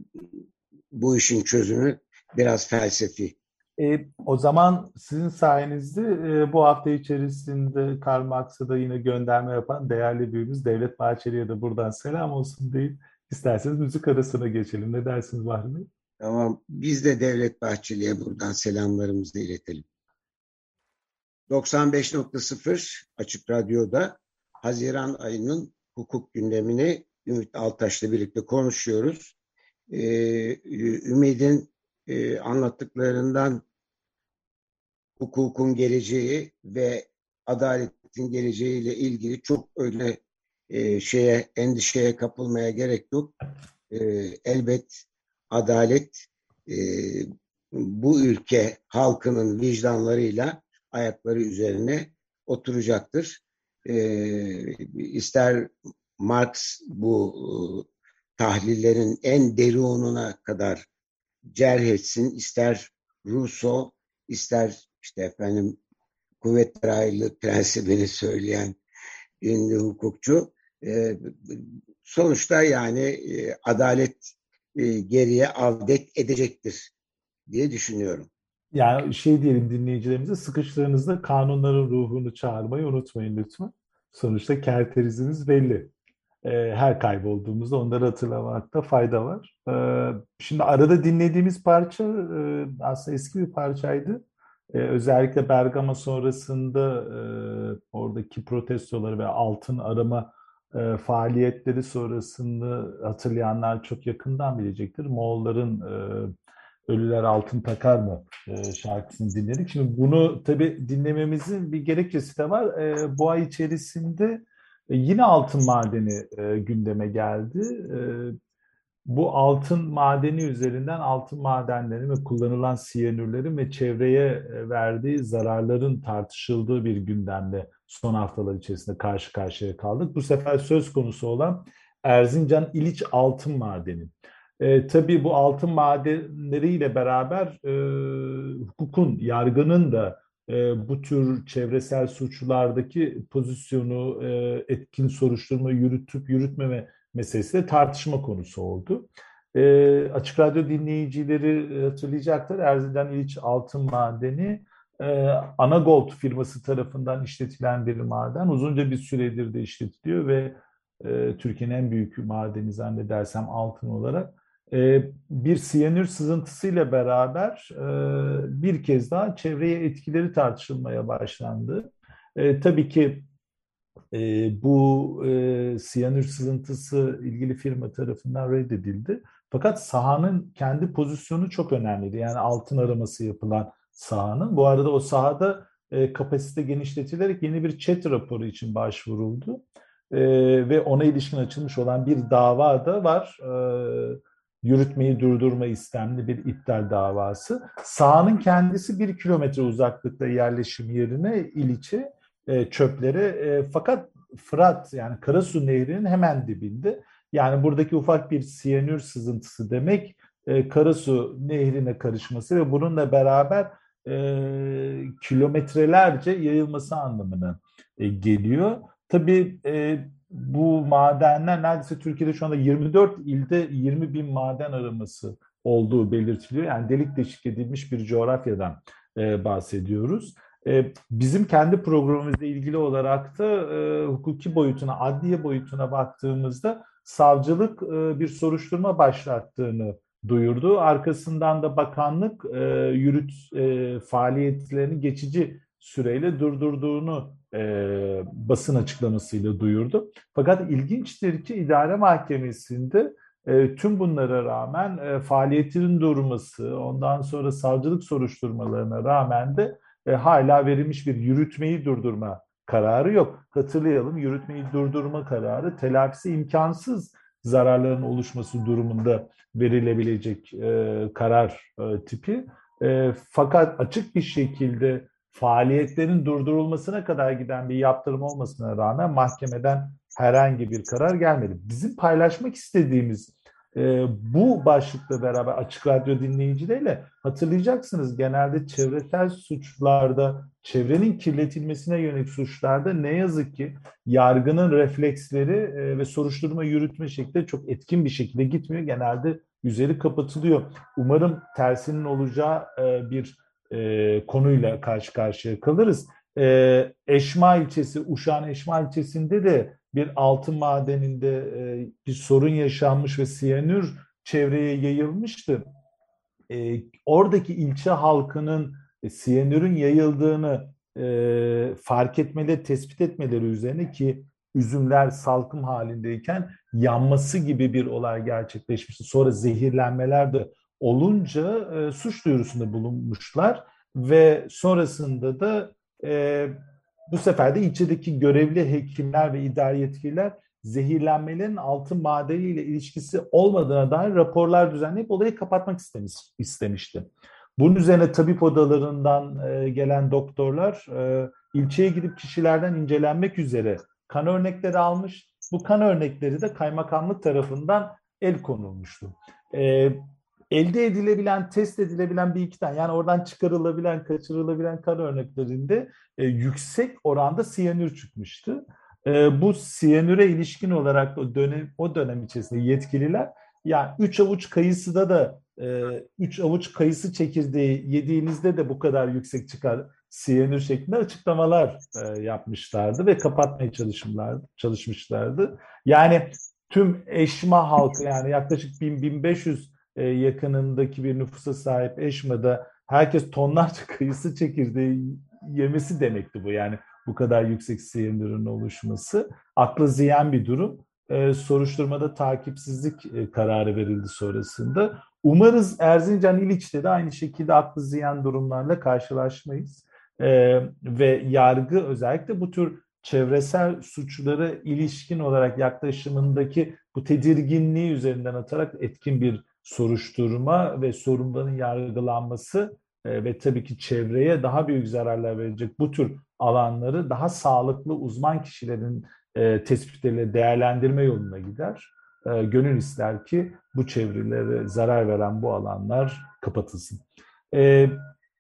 bu işin çözümü biraz felsefi. E, o zaman sizin sayenizde e, bu hafta içerisinde Karl Marx'a da yine gönderme yapan değerli büyüğümüz Devlet Bahçeli'ye de buradan selam olsun deyip isterseniz müzik arasına geçelim. Ne dersiniz Bahri? Tamam. Biz de Devlet Bahçeli'ye buradan selamlarımızı iletelim. 95.0 Açık Radyo'da Haziran ayının hukuk gündemini Ümit Altaş'la birlikte konuşuyoruz. Ee, Ümit'in e, anlattıklarından hukukun geleceği ve adaletin geleceğiyle ilgili çok öyle e, şeye endişeye kapılmaya gerek yok. E, elbet adalet e, bu ülke halkının vicdanlarıyla ayakları üzerine oturacaktır. E, ister Marx bu e, tahlillerin en derununa kadar cerh etsin, ister Rousseau, ister işte efendim kuvvetler ayrılığı prensibini söyleyen ünlü hukukçu. E, sonuçta yani e, adalet e, geriye avdet edecektir diye düşünüyorum. Yani şey diyelim dinleyicilerimize sıkıştığınızda kanunların ruhunu çağırmayı unutmayın lütfen. Sonuçta kerteriziniz belli. Her kaybolduğumuzda onları hatırlamakta fayda var. Şimdi arada dinlediğimiz parça aslında eski bir parçaydı. Özellikle Bergama sonrasında oradaki protestoları ve altın arama faaliyetleri sonrasında hatırlayanlar çok yakından bilecektir. Moğolların Ölüler Altın Takar mı şarkısını dinledik. Şimdi bunu tabii dinlememizin bir gerekçesi de var. Bu ay içerisinde yine altın madeni gündeme geldi. Bu altın madeni üzerinden altın madenlerinin ve kullanılan siyanürlerin ve çevreye verdiği zararların tartışıldığı bir gündemle son haftalar içerisinde karşı karşıya kaldık. Bu sefer söz konusu olan Erzincan İliç Altın Madeni. E, tabii bu altın madenleriyle beraber e, hukukun, yargının da e, bu tür çevresel suçlardaki pozisyonu, e, etkin soruşturma yürütüp yürütmeme meselesi de tartışma konusu oldu. E, Açık Radyo dinleyicileri hatırlayacaklar. Erzincan İliç Altın Madeni e, Anagold firması tarafından işletilen bir maden. Uzunca bir süredir de işletiliyor ve e, Türkiye'nin en büyük madeni zannedersem altın olarak e, bir siyanür sızıntısıyla beraber e, bir kez daha çevreye etkileri tartışılmaya başlandı. E, tabii ki e, bu e, siyanür sızıntısı ilgili firma tarafından reddedildi. Fakat sahanın kendi pozisyonu çok önemliydi. Yani altın araması yapılan sahanın. Bu arada o sahada e, kapasite genişletilerek yeni bir chat raporu için başvuruldu. E, ve ona ilişkin açılmış olan bir dava da var. E, yürütmeyi durdurma istemli bir iptal davası. Sahanın kendisi bir kilometre uzaklıkta yerleşim yerine İliç'i e, çöpleri e, fakat Fırat yani Karasu Nehri'nin hemen dibinde. Yani buradaki ufak bir siyanür sızıntısı demek e, Karasu Nehri'ne karışması ve bununla beraber kilometrelerce yayılması anlamına geliyor. Tabii bu madenler neredeyse Türkiye'de şu anda 24 ilde 20 bin maden araması olduğu belirtiliyor. Yani delik deşik edilmiş bir coğrafyadan e, bahsediyoruz. E, bizim kendi programımızla ilgili olarak da e, hukuki boyutuna, adliye boyutuna baktığımızda savcılık e, bir soruşturma başlattığını duyurdu. Arkasından da bakanlık yürüt faaliyetlerini geçici süreyle durdurduğunu e, basın açıklamasıyla duyurdu. Fakat ilginçtir ki idare mahkemesinde e, tüm bunlara rağmen e, faaliyetinin durması, ondan sonra savcılık soruşturmalarına rağmen de e, hala verilmiş bir yürütmeyi durdurma kararı yok. Hatırlayalım yürütmeyi durdurma kararı telafisi imkansız zararların oluşması durumunda verilebilecek e, karar e, tipi. E, fakat açık bir şekilde faaliyetlerin durdurulmasına kadar giden bir yaptırım olmasına rağmen mahkemeden herhangi bir karar gelmedi. Bizim paylaşmak istediğimiz e, bu başlıkla beraber Açık Radyo dinleyicileriyle hatırlayacaksınız genelde çevresel suçlarda, çevrenin kirletilmesine yönelik suçlarda ne yazık ki yargının refleksleri e, ve soruşturma yürütme şekli çok etkin bir şekilde gitmiyor. Genelde üzeri kapatılıyor. Umarım tersinin olacağı e, bir e, konuyla karşı karşıya kalırız. E, Eşma ilçesi, Uşak'ın Eşma ilçesinde de bir altın madeninde e, bir sorun yaşanmış ve siyanür çevreye yayılmıştı. E, oradaki ilçe halkının e, siyanürün yayıldığını e, fark etmeleri, tespit etmeleri üzerine ki üzümler salkım halindeyken yanması gibi bir olay gerçekleşmişti. Sonra zehirlenmeler de olunca e, suç duyurusunda bulunmuşlar ve sonrasında da e, bu sefer de ilçedeki görevli hekimler ve idari yetkililer zehirlenmelerin altın madeniyle ilişkisi olmadığına dair raporlar düzenleyip olayı kapatmak istemiş, istemişti. Bunun üzerine tabip odalarından e, gelen doktorlar e, ilçeye gidip kişilerden incelenmek üzere kan örnekleri almış. Bu kan örnekleri de kaymakamlık tarafından el konulmuştu. E, elde edilebilen, test edilebilen bir iki tane yani oradan çıkarılabilen, kaçırılabilen kan örneklerinde e, yüksek oranda siyanür çıkmıştı. E, bu siyanüre ilişkin olarak o dönem o dönem içerisinde yetkililer yani 3 avuç kayısıda da 3 e, avuç kayısı çekirdeği yediğinizde de bu kadar yüksek çıkar siyanür şeklinde açıklamalar e, yapmışlardı ve kapatmaya çalışmışlardı. çalışmışlardı. Yani tüm eşma halkı yani yaklaşık 1000-1500 e, yakınındaki bir nüfusa sahip Eşma'da herkes tonlarca kayısı çekirdeği yemesi demekti bu. Yani bu kadar yüksek siyanürün oluşması. Aklı ziyan bir durum. E, soruşturmada takipsizlik e, kararı verildi sonrasında. Umarız Erzincan İliç'te de aynı şekilde aklı ziyan durumlarla karşılaşmayız. E, ve yargı özellikle bu tür çevresel suçlara ilişkin olarak yaklaşımındaki bu tedirginliği üzerinden atarak etkin bir soruşturma ve sorumluların yargılanması e, ve tabii ki çevreye daha büyük zararlar verecek bu tür alanları daha sağlıklı uzman kişilerin e, tespitleriyle değerlendirme yoluna gider. E, gönül ister ki bu çevrelere zarar veren bu alanlar kapatılsın. E,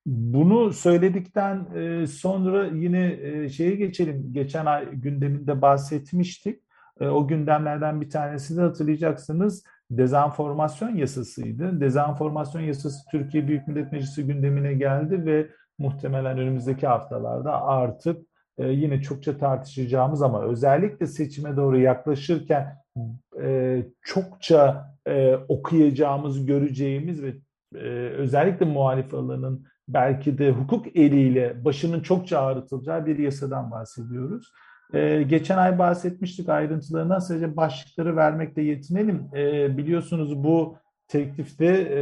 bunu söyledikten sonra yine e, şeye geçelim. Geçen ay gündeminde bahsetmiştik. O gündemlerden bir tanesi de hatırlayacaksınız dezenformasyon yasasıydı. Dezenformasyon yasası Türkiye Büyük Millet Meclisi gündemine geldi ve muhtemelen önümüzdeki haftalarda artık e, yine çokça tartışacağımız ama özellikle seçime doğru yaklaşırken e, çokça e, okuyacağımız, göreceğimiz ve e, özellikle muhalif alanın belki de hukuk eliyle başının çokça ağrıtılacağı bir yasadan bahsediyoruz. Ee, geçen ay bahsetmiştik ayrıntılarına sadece başlıkları vermekle yetinelim. Ee, biliyorsunuz bu teklifte e,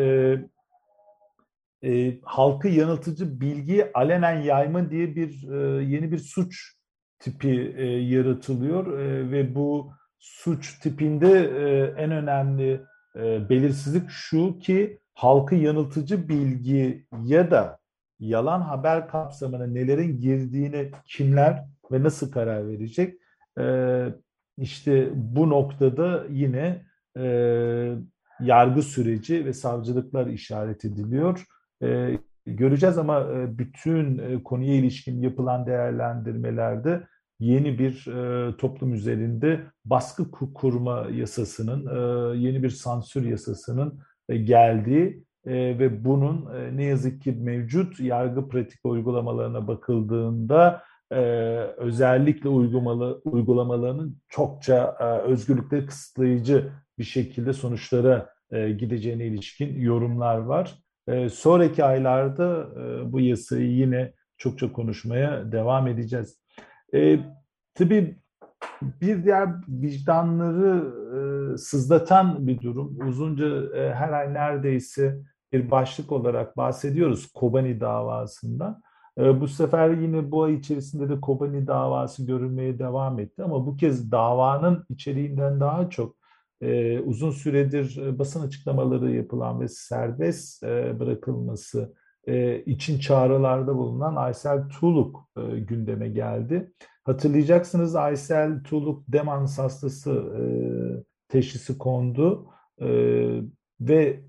e, halkı yanıltıcı bilgi alenen yayma diye bir e, yeni bir suç tipi e, yaratılıyor e, ve bu suç tipinde e, en önemli e, belirsizlik şu ki halkı yanıltıcı bilgi ya da yalan haber kapsamına nelerin girdiğini kimler ve nasıl karar verecek? Ee, işte bu noktada yine e, yargı süreci ve savcılıklar işaret ediliyor. E, göreceğiz ama e, bütün e, konuya ilişkin yapılan değerlendirmelerde yeni bir e, toplum üzerinde baskı kurma yasasının, e, yeni bir sansür yasasının e, geldiği e, ve bunun e, ne yazık ki mevcut yargı pratik uygulamalarına bakıldığında e, özellikle uygulamalı, uygulamalarının çokça e, özgürlükleri kısıtlayıcı bir şekilde sonuçlara e, gideceğine ilişkin yorumlar var. E, sonraki aylarda e, bu yasayı yine çokça konuşmaya devam edeceğiz. E, tabii bir diğer vicdanları e, sızlatan bir durum. Uzunca e, her ay neredeyse bir başlık olarak bahsediyoruz Kobani davasından. E, bu sefer yine bu ay içerisinde de Kobani davası görülmeye devam etti ama bu kez davanın içeriğinden daha çok e, uzun süredir e, basın açıklamaları yapılan ve serbest e, bırakılması için çağrılarda bulunan Aysel Tuğluk e, gündeme geldi. Hatırlayacaksınız Aysel Tuğluk demans hastası teşhisi kondu ve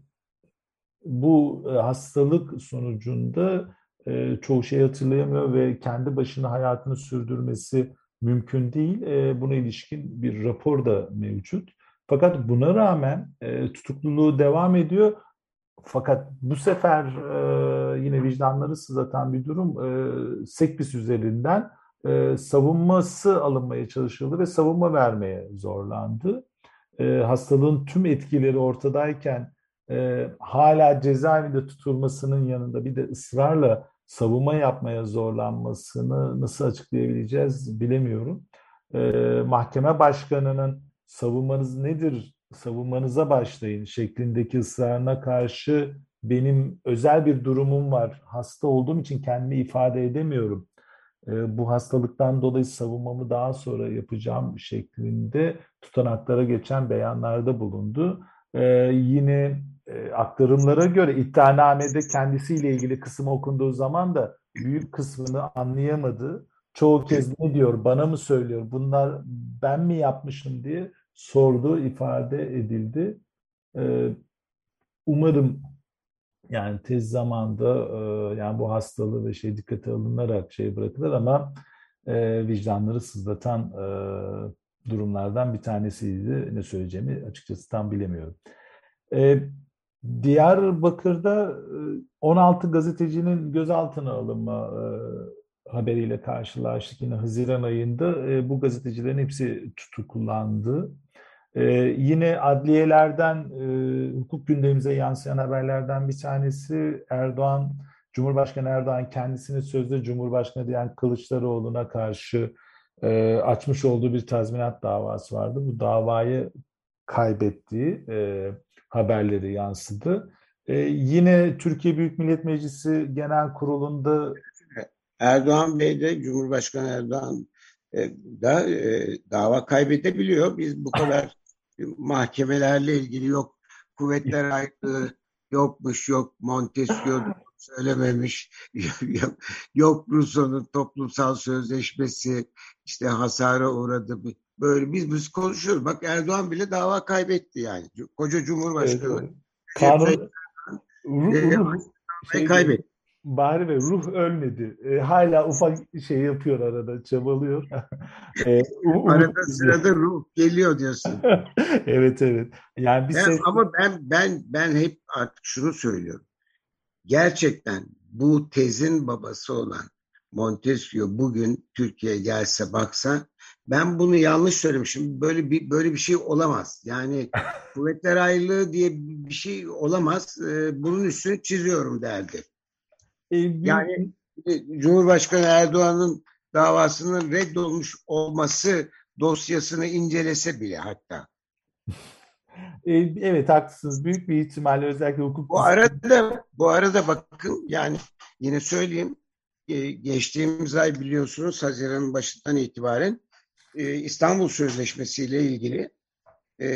bu hastalık sonucunda e, çoğu şey hatırlayamıyor ve kendi başına hayatını sürdürmesi mümkün değil. E, buna ilişkin bir rapor da mevcut. Fakat buna rağmen e, tutukluluğu devam ediyor. Fakat bu sefer e, yine vicdanları sızlatan bir durum. E, Sekbis üzerinden e, savunması alınmaya çalışıldı ve savunma vermeye zorlandı. Hastalığın tüm etkileri ortadayken e, hala cezaevinde tutulmasının yanında bir de ısrarla savunma yapmaya zorlanmasını nasıl açıklayabileceğiz bilemiyorum. E, mahkeme başkanının savunmanız nedir, savunmanıza başlayın şeklindeki ısrarına karşı benim özel bir durumum var. Hasta olduğum için kendimi ifade edemiyorum. E, bu hastalıktan dolayı savunmamı daha sonra yapacağım şeklinde tutanaklara geçen beyanlarda bulundu. E, yine e, aktarımlara göre iddianamede kendisiyle ilgili kısmı okunduğu zaman da büyük kısmını anlayamadı. Çoğu kez ne diyor, bana mı söylüyor, bunlar ben mi yapmışım diye sorduğu ifade edildi. E, umarım yani tez zamanda e, yani bu hastalığı ve şey dikkate alınarak şey bırakılır ama e, vicdanları sızlatan e, durumlardan bir tanesiydi. Ne söyleyeceğimi açıkçası tam bilemiyorum. E, Diyarbakır'da 16 gazetecinin gözaltına alınma e, haberiyle karşılaştık yine Haziran ayında. E, bu gazetecilerin hepsi tutuklandı. E, yine adliyelerden, hukuk gündemimize yansıyan haberlerden bir tanesi Erdoğan, Cumhurbaşkanı Erdoğan kendisini sözde Cumhurbaşkanı diyen Kılıçdaroğlu'na karşı açmış olduğu bir tazminat davası vardı. Bu davayı kaybettiği haberleri yansıdı. Ee, yine Türkiye Büyük Millet Meclisi Genel Kurulu'nda Erdoğan Bey de Cumhurbaşkanı Erdoğan e, da e, dava kaybedebiliyor. Biz bu kadar mahkemelerle ilgili yok kuvvetler ayrılığı yokmuş yok Montesquieu söylememiş yok, yok Rousseau'nun toplumsal sözleşmesi işte hasara uğradı Böyle biz biz konuşuyoruz. Bak Erdoğan bile dava kaybetti yani. Koca Cumhurbaşkanı. Evet, Kanun, ruh, e, ruh, şey, kaybetti. Bari ve ruh ölmedi. E, hala ufak şey yapıyor arada, çabalıyor. e, arada sırada ruh geliyor diyorsun. evet evet. Yani bir ben, ses... Ama ben ben ben hep artık şunu söylüyorum. Gerçekten bu tezin babası olan Montesquieu bugün Türkiye'ye gelse baksa ben bunu yanlış söylemişim. Böyle bir böyle bir şey olamaz. Yani kuvvetler ayrılığı diye bir şey olamaz. Ee, bunun üstünü çiziyorum derdi. E, yani Cumhurbaşkanı Erdoğan'ın davasının reddolmuş olması dosyasını incelese bile hatta. E, evet haklısınız. Büyük bir ihtimalle özellikle hukuk... Bu arada, bu arada bakın yani yine söyleyeyim geçtiğimiz ay biliyorsunuz Haziran'ın başından itibaren e, İstanbul Sözleşmesi ile ilgili e,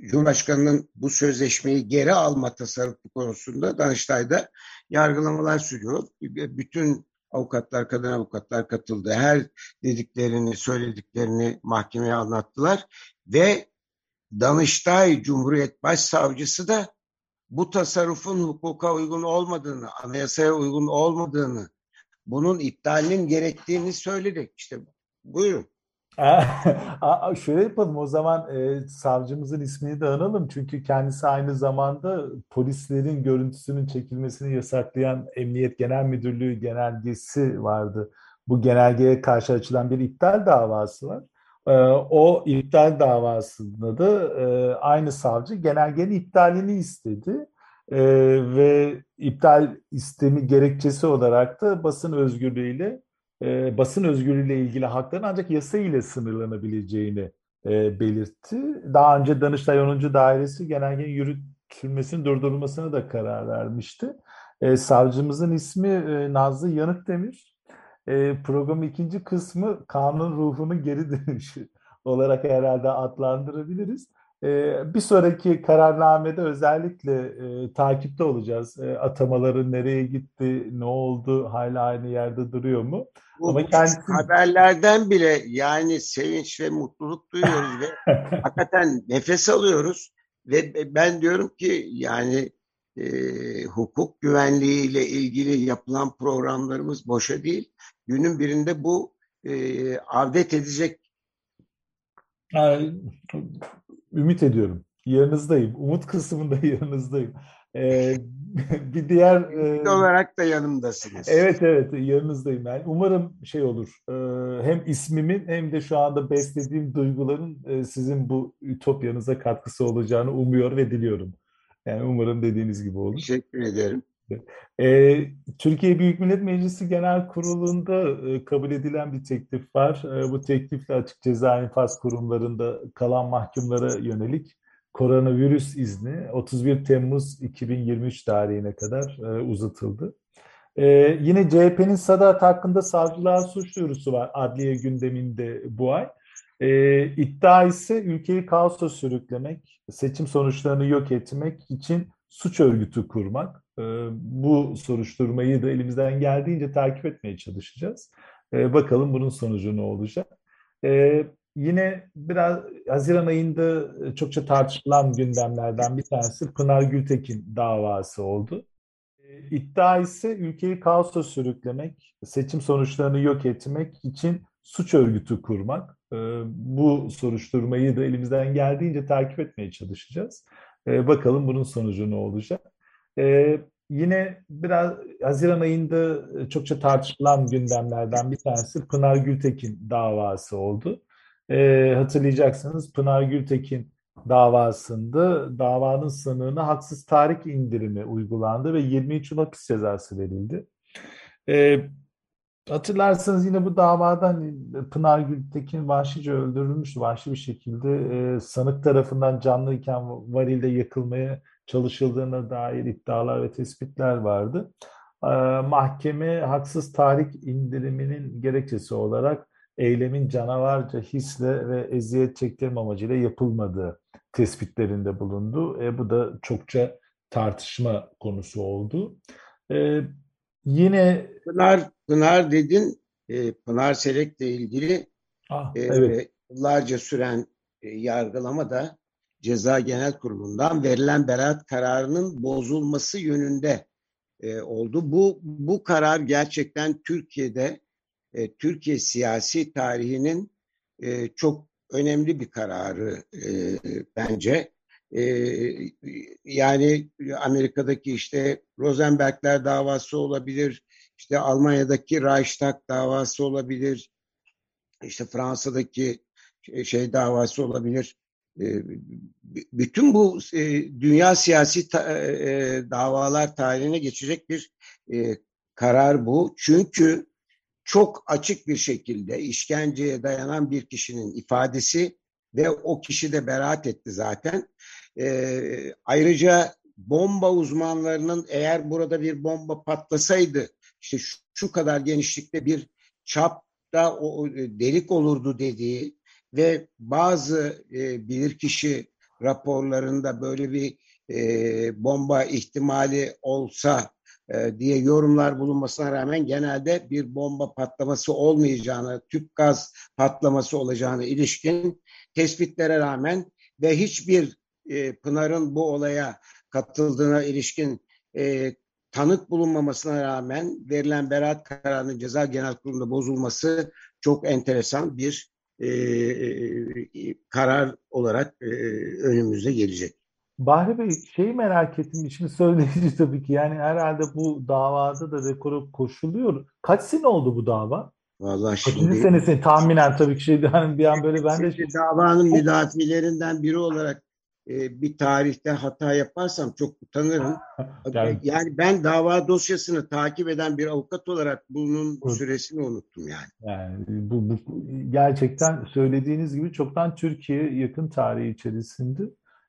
Cumhurbaşkanı'nın bu sözleşmeyi geri alma tasarrufu konusunda Danıştay'da yargılamalar sürüyor. Bütün avukatlar, kadın avukatlar katıldı. Her dediklerini, söylediklerini mahkemeye anlattılar ve Danıştay Cumhuriyet Başsavcısı da bu tasarrufun hukuka uygun olmadığını, anayasaya uygun olmadığını, bunun iptalinin gerektiğini söyledi. İşte Buyurun. Şöyle yapalım o zaman e, savcımızın ismini de analım. Çünkü kendisi aynı zamanda polislerin görüntüsünün çekilmesini yasaklayan Emniyet Genel Müdürlüğü genelgesi vardı. Bu genelgeye karşı açılan bir iptal davası var. E, o iptal davasında da e, aynı savcı genelgenin iptalini istedi. E, ve iptal istemi gerekçesi olarak da basın özgürlüğüyle e, basın özgürlüğüyle ilgili hakların ancak yasa ile sınırlanabileceğini e, belirtti. Daha önce Danıştay 10. Dairesi genelgenin yürütülmesinin durdurulmasına da karar vermişti. E, savcımızın ismi e, Nazlı Yanıkdemir. E, programın ikinci kısmı kanun ruhunun geri dönüşü olarak herhalde adlandırabiliriz. E, bir sonraki kararnamede özellikle e, takipte olacağız. E, atamaların nereye gitti, ne oldu, hala aynı yerde duruyor mu? Bu Ama kendisi... haberlerden bile yani sevinç ve mutluluk duyuyoruz ve hakikaten nefes alıyoruz. Ve ben diyorum ki yani e, hukuk güvenliği ile ilgili yapılan programlarımız boşa değil. Günün birinde bu e, avdet edecek. ümit ediyorum. Yanınızdayım. Umut kısmında yanınızdayım. Ee, bir diğer e, olarak da yanımdasınız. Evet evet yanınızdayım ben. Umarım şey olur. E, hem ismimin hem de şu anda beslediğim duyguların e, sizin bu ütopyanıza katkısı olacağını umuyor ve diliyorum. Yani umarım dediğiniz gibi olur. Teşekkür ederim. E, Türkiye Büyük Millet Meclisi Genel Kurulu'nda e, kabul edilen bir teklif var. E, bu teklifle açık ceza infaz kurumlarında kalan mahkumlara yönelik koronavirüs izni 31 Temmuz 2023 tarihine kadar e, uzatıldı. E, yine CHP'nin Sadat hakkında savcılığa suç duyurusu var adliye gündeminde bu ay. E, iddia ise ülkeyi kaosa sürüklemek, seçim sonuçlarını yok etmek için suç örgütü kurmak. E, bu soruşturmayı da elimizden geldiğince takip etmeye çalışacağız. E, bakalım bunun sonucu ne olacak. E, yine biraz Haziran ayında çokça tartışılan gündemlerden bir tanesi Pınar Gültekin davası oldu. İddia ise ülkeyi kaosa sürüklemek, seçim sonuçlarını yok etmek için suç örgütü kurmak. Bu soruşturmayı da elimizden geldiğince takip etmeye çalışacağız. Bakalım bunun sonucu ne olacak. Yine biraz Haziran ayında çokça tartışılan gündemlerden bir tanesi Pınar Gültekin davası oldu e, hatırlayacaksınız Pınar Gültekin davasında davanın sanığına haksız tarih indirimi uygulandı ve 23 yıl hapis cezası verildi. E, hatırlarsanız yine bu davadan Pınar Gültekin vahşice öldürülmüş, vahşi bir şekilde e, sanık tarafından canlıyken varilde yakılmaya çalışıldığına dair iddialar ve tespitler vardı. E, mahkeme haksız tarih indiriminin gerekçesi olarak eylemin canavarca hisle ve eziyet çektirme amacıyla yapılmadığı tespitlerinde bulundu. E, bu da çokça tartışma konusu oldu. E, yine Pınar, Pınar dedin, e, Pınar Selek'le ilgili ah, e, evet. yıllarca süren e, yargılama da Ceza Genel Kurulu'ndan verilen beraat kararının bozulması yönünde e, oldu. Bu bu karar gerçekten Türkiye'de e, Türkiye siyasi tarihinin e, çok önemli bir kararı e, bence. E, yani Amerika'daki işte Rosenbergler davası olabilir, işte Almanya'daki Reichstag davası olabilir, işte Fransa'daki şey, şey davası olabilir. E, bütün bu e, dünya siyasi e, davalar tarihine geçecek bir e, karar bu. Çünkü çok açık bir şekilde işkenceye dayanan bir kişinin ifadesi ve o kişi de beraat etti zaten. Ee, ayrıca bomba uzmanlarının eğer burada bir bomba patlasaydı işte şu, şu kadar genişlikte bir çapta o, delik olurdu dediği ve bazı e, bilirkişi raporlarında böyle bir e, bomba ihtimali olsa e, diye yorumlar bulunmasına rağmen genelde bir bomba patlaması olmayacağını, tüp gaz patlaması olacağını ilişkin tespitlere rağmen ve hiçbir e, Pınar'ın bu olaya katıldığına ilişkin e, tanık bulunmamasına rağmen verilen beraat kararının ceza genel kurulunda bozulması çok enteresan bir e, e, karar olarak e, önümüze gelecek. Bahri Bey şeyi merak ettim. Şimdi söyleyici tabii ki. Yani herhalde bu davada da rekora koşuluyor. Kaç sene oldu bu dava? Vallahi Kaçıncı şimdi senesi tahminen tabii ki şey hani bir an böyle ben de Şimdi davanın müdafilerinden biri olarak e, bir tarihte hata yaparsam çok utanırım. Yani- Yani, ben dava dosyasını takip eden bir avukat olarak bunun Evet. süresini unuttum yani. Yani bu, bu gerçekten söylediğiniz gibi çoktan Türkiye yakın tarihi içerisinde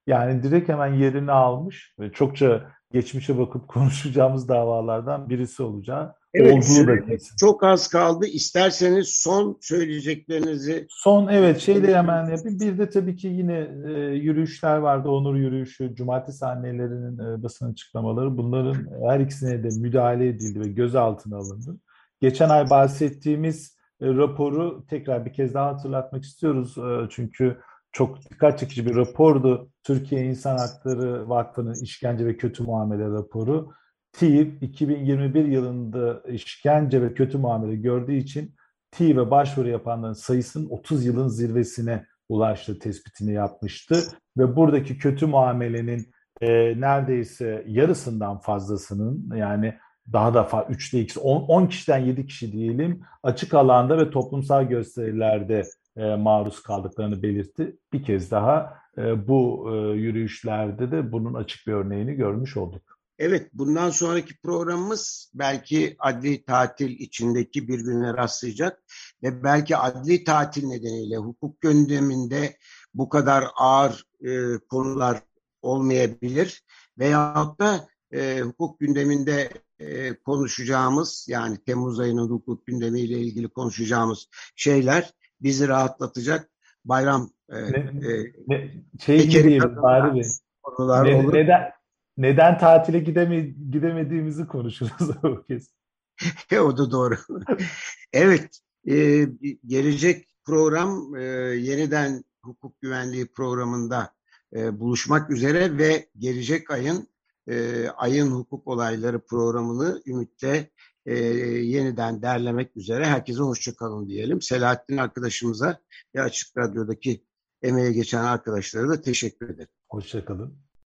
yani direkt hemen yerini almış ve çokça geçmişe bakıp konuşacağımız davalardan birisi olacağı Evet, olduğu da kesin. çok az kaldı. İsterseniz son söyleyeceklerinizi Son evet şeyle hemen yapayım. Bir de tabii ki yine e, yürüyüşler vardı. Onur yürüyüşü, cumartesi annelerinin e, basın açıklamaları. Bunların her ikisine de müdahale edildi ve gözaltına alındı. Geçen ay bahsettiğimiz e, raporu tekrar bir kez daha hatırlatmak istiyoruz. E, çünkü çok dikkat çekici bir rapordu. Türkiye İnsan Hakları Vakfı'nın işkence ve kötü muamele raporu. TİV 2021 yılında işkence ve kötü muamele gördüğü için TİV'e başvuru yapanların sayısının 30 yılın zirvesine ulaştığı tespitini yapmıştı. Ve buradaki kötü muamelenin e, neredeyse yarısından fazlasının yani daha da fa- üçte ikisi 10, 10 kişiden 7 kişi diyelim açık alanda ve toplumsal gösterilerde e, maruz kaldıklarını belirtti. Bir kez daha e, bu e, yürüyüşlerde de bunun açık bir örneğini görmüş olduk. Evet, bundan sonraki programımız belki adli tatil içindeki bir güne rastlayacak ve belki adli tatil nedeniyle hukuk gündeminde bu kadar ağır e, konular olmayabilir veyahut da e, hukuk gündeminde e, konuşacağımız yani Temmuz ayının hukuk gündemiyle ilgili konuşacağımız şeyler bizi rahatlatacak bayram e, Ne- e, Ne, şey Bey. konular Ne- olur. neden neden tatile gideme, gidemediğimizi konuşuruz bu kez. o da doğru. evet, e, gelecek program e, yeniden hukuk güvenliği programında e, buluşmak üzere ve gelecek ayın e, ayın hukuk olayları programını Ümit'te e, yeniden derlemek üzere. Herkese hoşçakalın diyelim. Selahattin arkadaşımıza ve Açık Radyo'daki emeğe geçen arkadaşlara da teşekkür ederim. Hoşçakalın.